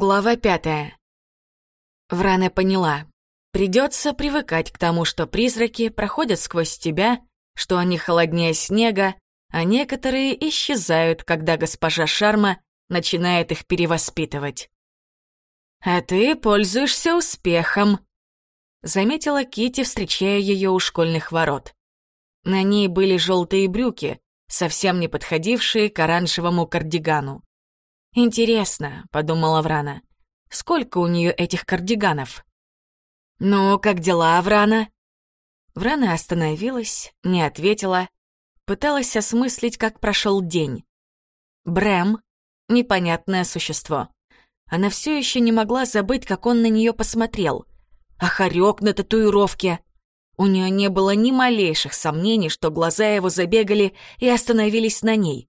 Глава пятая. Врана поняла. Придется привыкать к тому, что призраки проходят сквозь тебя, что они холоднее снега, а некоторые исчезают, когда госпожа Шарма начинает их перевоспитывать. «А ты пользуешься успехом», — заметила Кити, встречая ее у школьных ворот. На ней были желтые брюки, совсем не подходившие к оранжевому кардигану. «Интересно», — подумала Врана, — «сколько у нее этих кардиганов?» «Ну, как дела, Врана?» Врана остановилась, не ответила, пыталась осмыслить, как прошел день. Брэм — непонятное существо. Она все еще не могла забыть, как он на нее посмотрел. А хорек на татуировке. У нее не было ни малейших сомнений, что глаза его забегали и остановились на ней.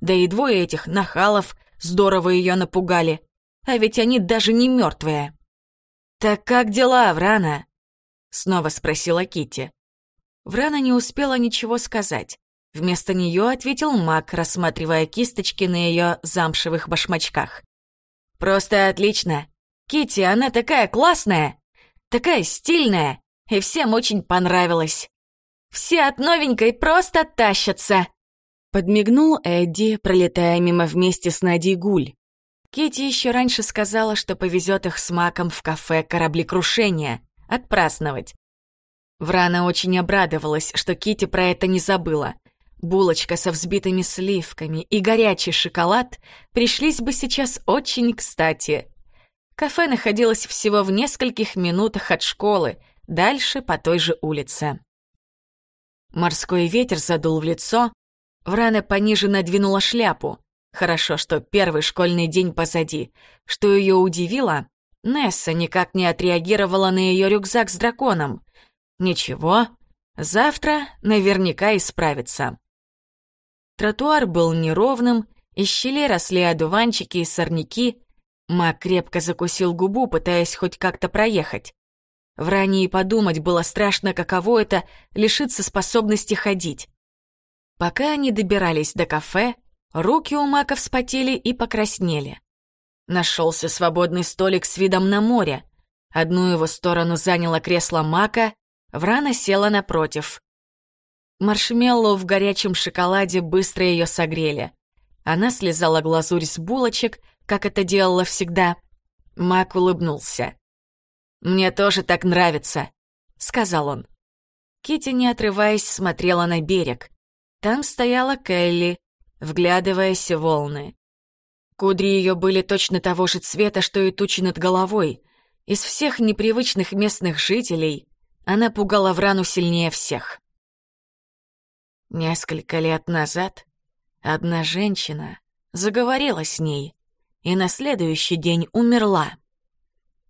Да и двое этих нахалов Здорово ее напугали. А ведь они даже не мертвые. «Так как дела, Врана?» Снова спросила Кити. Врана не успела ничего сказать. Вместо нее ответил Мак, рассматривая кисточки на ее замшевых башмачках. «Просто отлично. Кити, она такая классная, такая стильная, и всем очень понравилась. Все от новенькой просто тащатся!» Подмигнул Эдди, пролетая мимо вместе с Надей Гуль. Кити еще раньше сказала, что повезет их с Маком в кафе «Кораблекрушение» отпраздновать. Врана очень обрадовалась, что Кити про это не забыла. Булочка со взбитыми сливками и горячий шоколад пришлись бы сейчас очень кстати. Кафе находилось всего в нескольких минутах от школы, дальше по той же улице. Морской ветер задул в лицо, Врана пониже надвинула шляпу. Хорошо, что первый школьный день позади. Что ее удивило, Несса никак не отреагировала на ее рюкзак с драконом. Ничего, завтра наверняка исправится. Тротуар был неровным, из щелей росли одуванчики и сорняки. Мак крепко закусил губу, пытаясь хоть как-то проехать. В ранее подумать было страшно, каково это — лишиться способности ходить. Пока они добирались до кафе, руки у Мака вспотели и покраснели. Нашелся свободный столик с видом на море. Одну его сторону заняло кресло Мака, Врана села напротив. Маршмеллоу в горячем шоколаде быстро ее согрели. Она слезала глазурь с булочек, как это делала всегда. Мак улыбнулся. «Мне тоже так нравится», — сказал он. Кити, не отрываясь, смотрела на берег. Там стояла Келли, вглядываясь в волны. Кудри ее были точно того же цвета, что и тучи над головой. Из всех непривычных местных жителей она пугала Врану сильнее всех. Несколько лет назад одна женщина заговорила с ней и на следующий день умерла,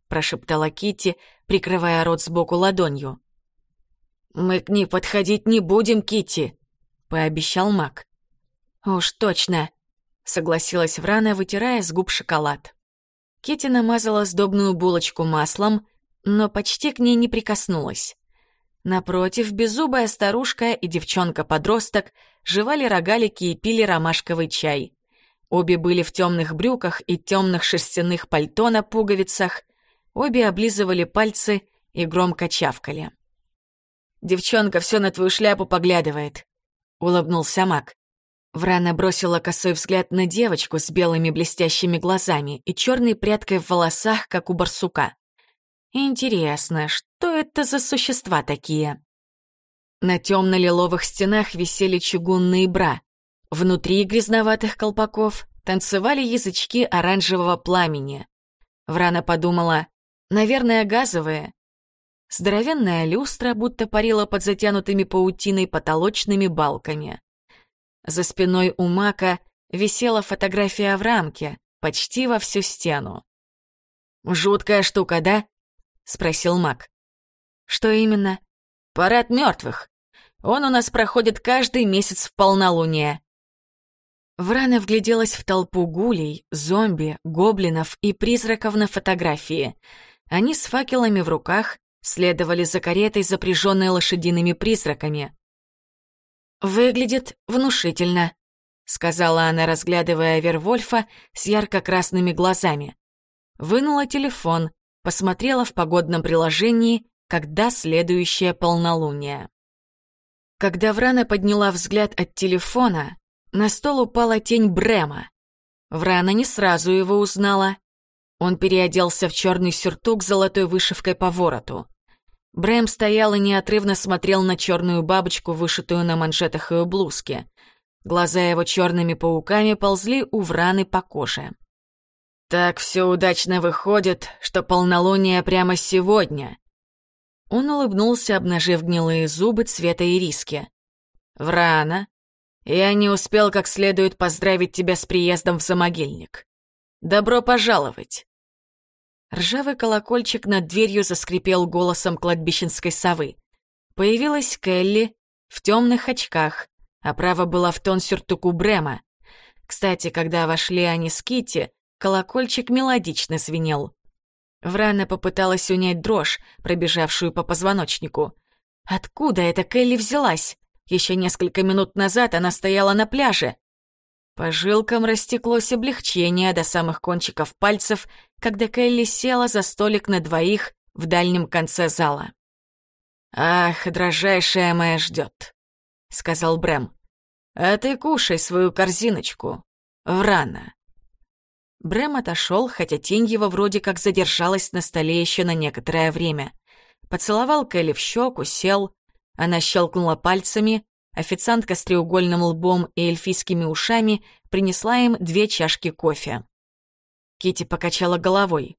прошептала Кити, прикрывая рот сбоку ладонью. Мы к ней подходить не будем, Кити, — пообещал Мак. «Уж точно», — согласилась Врана, вытирая с губ шоколад. Кити намазала сдобную булочку маслом, но почти к ней не прикоснулась. Напротив, беззубая старушка и девчонка-подросток жевали рогалики и пили ромашковый чай. Обе были в темных брюках и темных шерстяных пальто на пуговицах. Обе облизывали пальцы и громко чавкали. «Девчонка все на твою шляпу поглядывает», — улыбнулся Мак. Врана бросила косой взгляд на девочку с белыми блестящими глазами и черной прядкой в волосах, как у барсука. Интересно, что это за существа такие? На темно-лиловых стенах висели чугунные бра. Внутри грязноватых колпаков танцевали язычки оранжевого пламени. Врана подумала, наверное, газовые, Здоровенная люстра будто парила под затянутыми паутиной потолочными балками. За спиной у Мака висела фотография в рамке, почти во всю стену. «Жуткая штука, да?» — спросил Мак. «Что именно?» «Парад мертвых. Он у нас проходит каждый месяц в полнолуние». Врана вгляделась в толпу гулей, зомби, гоблинов и призраков на фотографии. Они с факелами в руках следовали за каретой, запряженной лошадиными призраками. «Выглядит внушительно», — сказала она, разглядывая Вервольфа с ярко-красными глазами. вынула телефон, посмотрела в погодном приложении, когда следующее полнолуние. Когда Врана подняла взгляд от телефона, на стол упала тень Брема. Врана не сразу его узнала. Он переоделся в черный сюртук с золотой вышивкой по вороту. Брэм стоял и неотрывно смотрел на черную бабочку, вышитую на манжетах ее блузки. Глаза его черными пауками ползли у Враны по коже. «Так все удачно выходит, что полнолуние прямо сегодня». Он улыбнулся, обнажив гнилые зубы цвета ириски. «Врана, я не успел как следует поздравить тебя с приездом в замогильник. Добро пожаловать!» Ржавый колокольчик над дверью заскрипел голосом кладбищенской совы. Появилась Келли в темных очках, а право была в тон сюртуку Брема. Кстати, когда вошли они с Кити, колокольчик мелодично звенел. Врана попыталась унять дрожь, пробежавшую по позвоночнику. Откуда эта Келли взялась? Еще несколько минут назад она стояла на пляже. По жилкам растеклось облегчение до самых кончиков пальцев, когда Келли села за столик на двоих в дальнем конце зала. «Ах, дрожайшая моя ждет», — сказал Брэм. «А ты кушай свою корзиночку. Врана». Брэм отошел, хотя тень его вроде как задержалась на столе еще на некоторое время. Поцеловал Келли в щеку, сел. Она щелкнула пальцами, Официантка с треугольным лбом и эльфийскими ушами принесла им две чашки кофе. Кити покачала головой.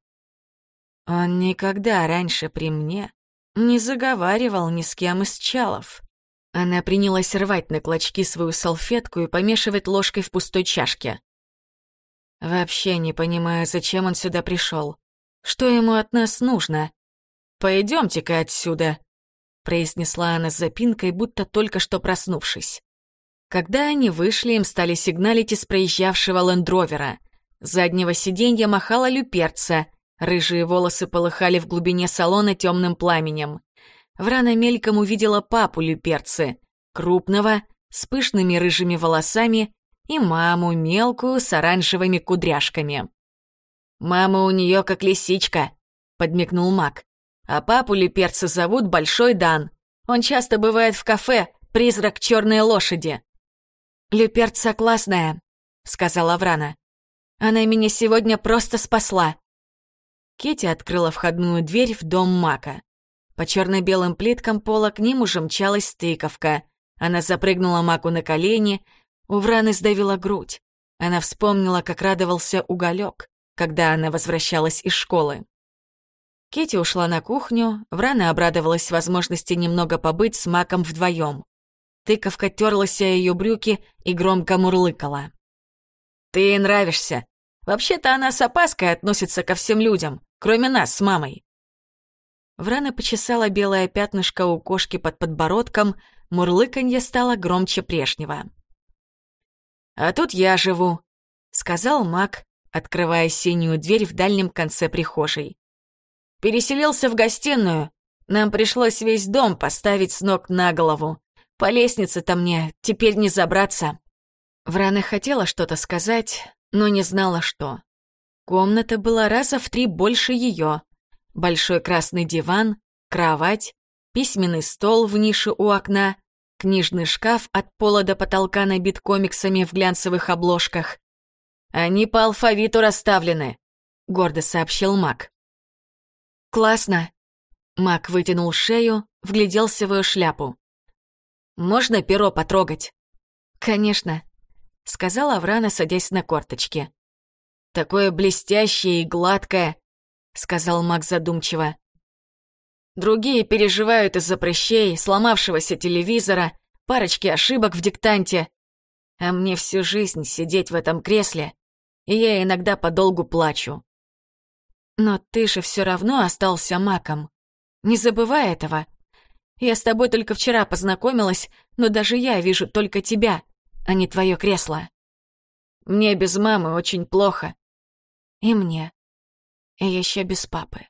Он никогда раньше при мне не заговаривал ни с кем из чалов. Она принялась рвать на клочки свою салфетку и помешивать ложкой в пустой чашке. Вообще не понимаю, зачем он сюда пришел. Что ему от нас нужно? Пойдемте-ка отсюда произнесла она с запинкой, будто только что проснувшись. Когда они вышли, им стали сигналить из проезжавшего лендровера. С заднего сиденья махала люперца, рыжие волосы полыхали в глубине салона темным пламенем. Врана мельком увидела папу люперцы, крупного, с пышными рыжими волосами, и маму мелкую с оранжевыми кудряшками. «Мама у нее как лисичка», — подмигнул Мак. А папу Липерца зовут Большой Дан. Он часто бывает в кафе «Призрак черной лошади». «Люперца классная», — сказала Врана. «Она меня сегодня просто спасла». Кити открыла входную дверь в дом Мака. По черно-белым плиткам пола к ним уже мчалась тыковка. Она запрыгнула Маку на колени, у Враны сдавила грудь. Она вспомнила, как радовался уголек, когда она возвращалась из школы. Кити ушла на кухню, Врана обрадовалась возможности немного побыть с Маком вдвоем. Тыковка терлась о ее брюки и громко мурлыкала. «Ты нравишься. Вообще-то она с опаской относится ко всем людям, кроме нас с мамой». Врана почесала белое пятнышко у кошки под подбородком, мурлыканье стало громче прежнего. «А тут я живу», — сказал Мак, открывая синюю дверь в дальнем конце прихожей. Переселился в гостиную. Нам пришлось весь дом поставить с ног на голову. По лестнице-то мне теперь не забраться». Врана хотела что-то сказать, но не знала, что. Комната была раза в три больше ее. Большой красный диван, кровать, письменный стол в нише у окна, книжный шкаф от пола до потолка набит комиксами в глянцевых обложках. «Они по алфавиту расставлены», — гордо сообщил Мак. «Классно!» Мак вытянул шею, вгляделся в ее шляпу. «Можно перо потрогать?» «Конечно», — сказала Аврана, садясь на корточки. «Такое блестящее и гладкое», — сказал Мак задумчиво. «Другие переживают из-за прыщей, сломавшегося телевизора, парочки ошибок в диктанте. А мне всю жизнь сидеть в этом кресле, и я иногда подолгу плачу. Но ты же все равно остался маком. Не забывай этого. Я с тобой только вчера познакомилась, но даже я вижу только тебя, а не твое кресло. Мне без мамы очень плохо. И мне. И еще без папы.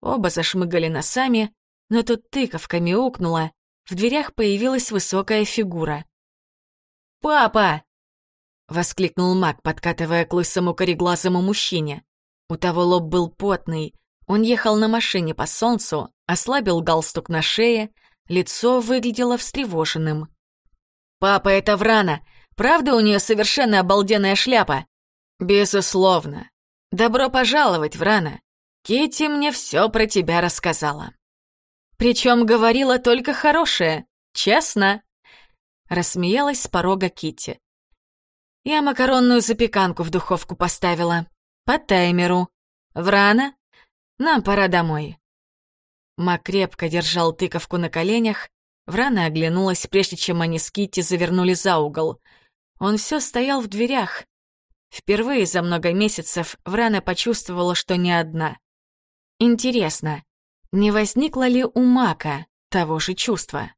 Оба зашмыгали носами, но тут тыковка мяукнула, в дверях появилась высокая фигура. «Папа!» — воскликнул маг, подкатывая к лысому кореглазому мужчине. У того лоб был потный. Он ехал на машине по солнцу, ослабил галстук на шее, лицо выглядело встревоженным. «Папа, это Врана! Правда у нее совершенно обалденная шляпа?» «Безусловно. Добро пожаловать, Врана. Кити мне все про тебя рассказала». Причем говорила только хорошее, честно. Рассмеялась с порога Кити. Я макаронную запеканку в духовку поставила. По таймеру. Врана, нам пора домой. Мак крепко держал тыковку на коленях. Врана оглянулась, прежде чем они с Китти завернули за угол. Он все стоял в дверях. Впервые за много месяцев Врана почувствовала, что не одна. Интересно, не возникло ли у Мака того же чувства?